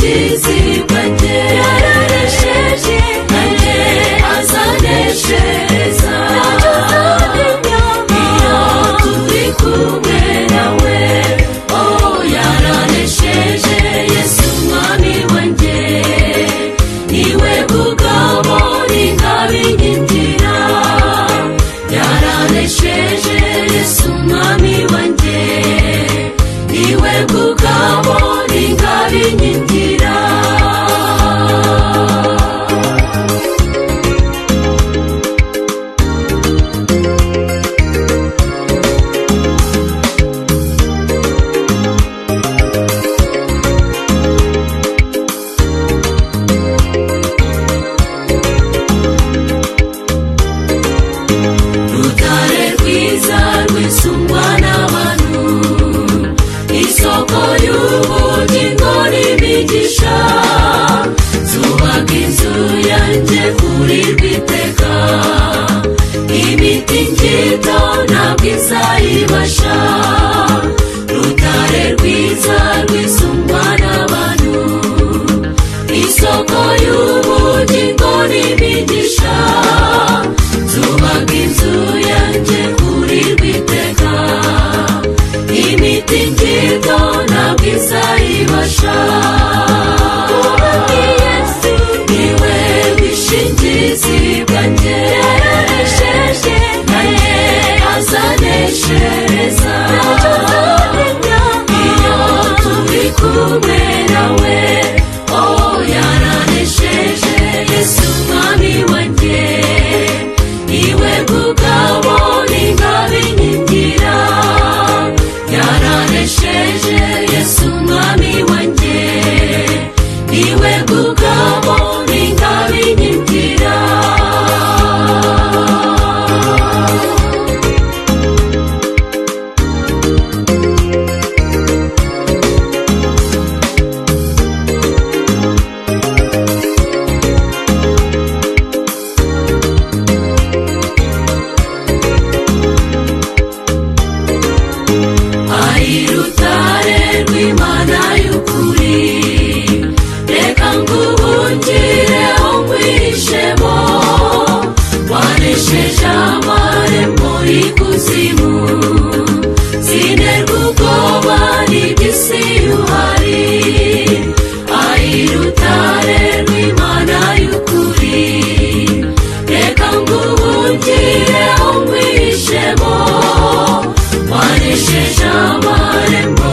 jinsi kwete kurirwa iteka imitingito ntabwo izayibasha rutare rwiza rwisumba n'abantu isoko y'ubugingo n'imigisha and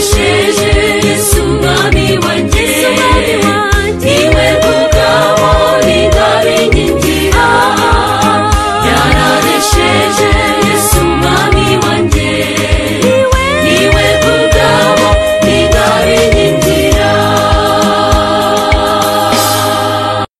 Appreciate